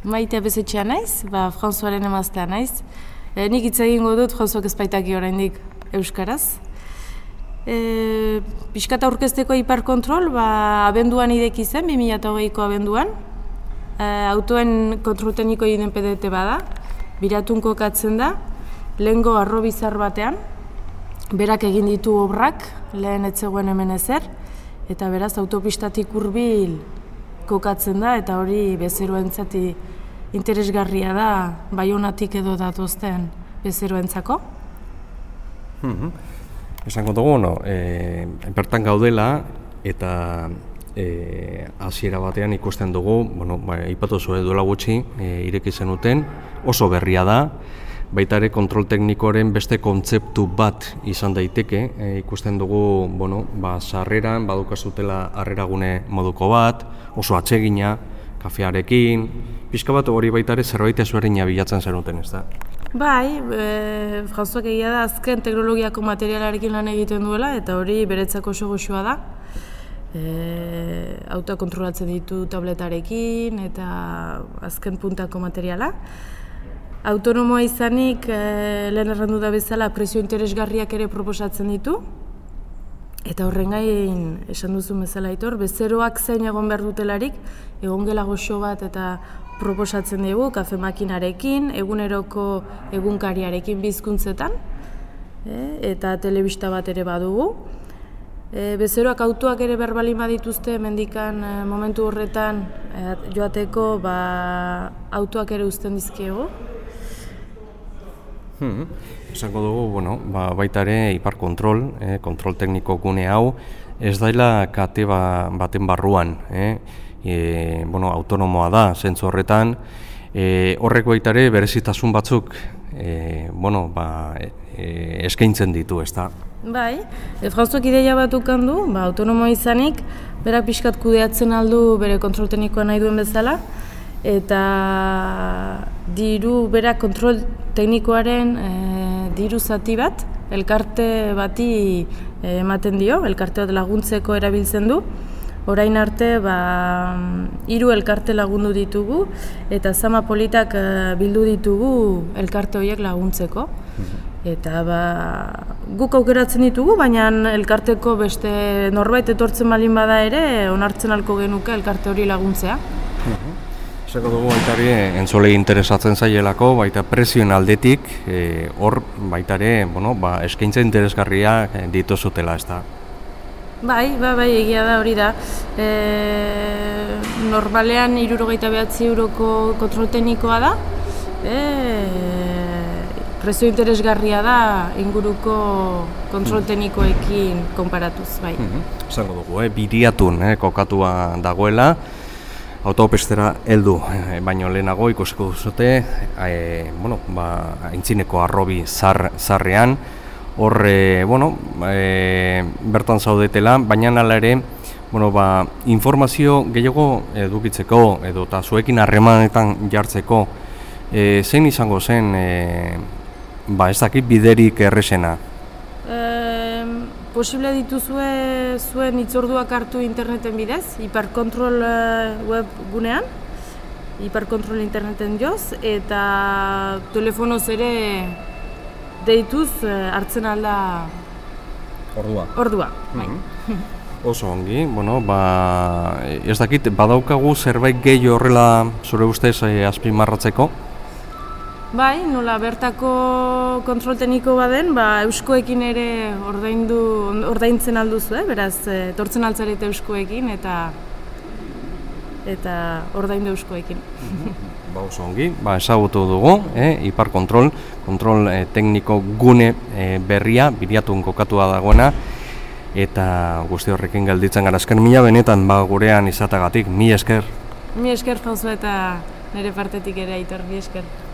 Maite abezetxea naiz, ba, Françoaren emaztea naiz. E, nik hitz egingo dut Françoak ezpaitaki oraindik Euskaraz. E, Piskata aurkezteko ipar kontrol, ba, abenduan ideki zen, 2008ko abenduan. E, autoen kontrol tekniko iden PDT bada, biratun kokatzen da, lehengo arro bizar batean, berak egin ditu obrak, lehen etzegoen hemen ezer, eta beraz autopistatik hurbil kokatzen da, eta hori bezeroentzati interesgarria da, baionatik edo datozten bezeroentzako. Mhm. Esango dugu, no, e, bertan gaudela eta e, hasiera batean ikusten dugu, bueno, ba, ipatu zuen duela gutxi, e, ireki zenuten, oso berria da, baita ere kontrol teknikoaren beste kontzeptu bat izan daiteke, e, ikusten dugu, bueno, ba, sarreran, badukazutela harreragune moduko bat, oso atsegina, kafearekin, pixka bat hori baita ere zerbait ezberdina bilatzen zenuten, ez da? Bai, e, jauzuak egia da azken teknologiako materialarekin lan egiten duela eta hori beretzako oso goxua da. E, autoa kontrolatzen ditu tabletarekin eta azken puntako materiala. Autonomoa izanik, e, lehen errandu da bezala, presio interesgarriak ere proposatzen ditu. Eta horren gain, esan duzu bezala itor, bezeroak zein egon behar dutelarik, egon gela goxo bat eta proposatzen dugu kafe makinarekin, eguneroko egunkariarekin bizkuntzetan, e, eta telebista bat ere badugu. E, bezeroak autoak ere berbalin badituzte, mendikan e, momentu horretan e, joateko ba, autoak ere uzten dizkiegu. Hmm. Esango dugu, bueno, ba, baita ere ipar kontrol, eh, kontrol tekniko gune hau, ez daila kate ba, baten barruan. Eh? e, bueno, autonomoa da, zentzu horretan, e, horrek baita ere berezitasun batzuk e, bueno, ba, e, eskaintzen ditu, ez da? Bai, e, Franzuak ideia bat ukandu, ba, autonomoa izanik, berak pixkat kudeatzen aldu bere kontrol teknikoa nahi duen bezala, eta diru berak kontrol teknikoaren e, diru zati bat, elkarte bati e, ematen dio, elkarte bat laguntzeko erabiltzen du, Orain arte, ba, hiru elkarte lagundu ditugu eta zama politak uh, bildu ditugu elkarte horiek laguntzeko. Mhm. Eta ba, guk aukeratzen ditugu, baina elkarteko beste norbait etortzen balin bada ere, onartzen alko genuke elkarte hori laguntzea. Zeko dugu baitari entzolei interesatzen zaielako, baita prezioen aldetik, eh, hor e, baitare, bueno, ba, eskaintza interesgarria dituzutela ez da. Bai, bai, bai, egia da hori da. E, normalean irurogeita behatzi euroko kontrol teknikoa da. E, prezio interesgarria da inguruko kontrol teknikoekin konparatuz, bai. Mm dugu, eh? biriatun eh? kokatua dagoela, autopestera heldu, eh, baino lehenago ikusiko duzute, eh, bueno, ba, aintzineko arrobi zar, zarrean, hor e, bueno, e, bertan zaudetela, baina hala ere bueno, ba, informazio gehiago edukitzeko edo eta zuekin harremanetan jartzeko. E, zein izango zen e, ba, ez dakit biderik erresena? Posible dituzue zuen itzorduak hartu interneten bidez, hiperkontrol web gunean, hiperkontrol interneten joz, eta telefonoz ere deituz uh, hartzen alda ordua. Ordua, bai. Mhm. Oso ongi, bueno, ba, ez dakit, badaukagu zerbait gehi horrela zure ustez eh, azpimarratzeko? Bai, nola bertako kontrol tekniko baden, ba, euskoekin ere ordaindu, ordaintzen alduzu, eh? beraz, eh, tortzen altzarete euskoekin eta eta ordaindu euskoekin. Mhm. ba oso ongi, ba ezagutu dugu, eh, ipar kontrol, kontrol eh, tekniko gune eh, berria, biriatun kokatua dagoena, eta guzti horrekin gelditzen gara esker mila benetan ba gurean izatagatik, mi esker. Mi esker, Fauzo, eta nire partetik ere aitor, mi esker.